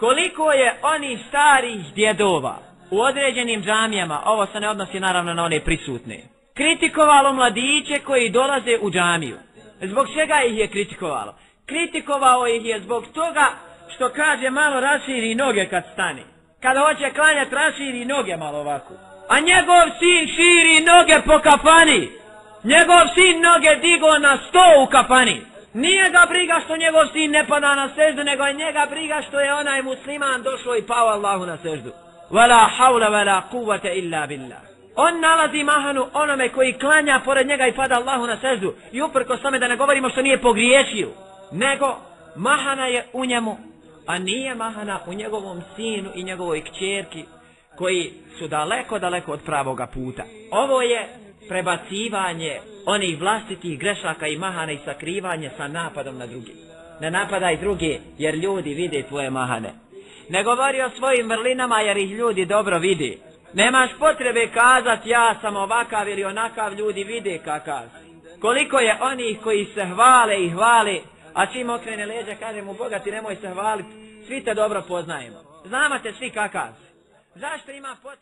koliko je oni starih djedova u određenim džamijama, ovo se ne odnosi naravno na one prisutne, kritikovalo mladiće koji dolaze u džamiju. Zbog čega ih je kritikovalo? Kritikovao ih je zbog toga što kaže malo raširi noge kad stane. Kada hoće klanjati raširi noge malo ovako. A njegov sin širi noge po kafani. Njegov sin noge digo na sto u kafani. Nije ga briga što njegov sin ne pada na seždu, nego je njega briga što je onaj musliman došao i pao Allahu na seždu. Wala hawla wala kuvvete illa billah. On nalazi mahanu onome koji klanja pored njega i pada Allahu na seždu. I uprko tome da ne govorimo što nije pogriješio. Nego mahana je u njemu, a nije mahana u njegovom sinu i njegovoj kćerki koji su daleko, daleko od pravoga puta. Ovo je prebacivanje onih vlastitih grešaka i mahane i sakrivanje sa napadom na drugi. Ne napadaj drugi jer ljudi vide tvoje mahane. Ne govori o svojim vrlinama jer ih ljudi dobro vidi. Nemaš potrebe kazati ja sam ovakav ili onakav ljudi vide kakav. Koliko je onih koji se hvale i hvale, a čim okrene leđa kaže mu Boga ti nemoj se hvaliti, svi te dobro poznajemo. Znamo te svi kakav. Zašto ima potrebe?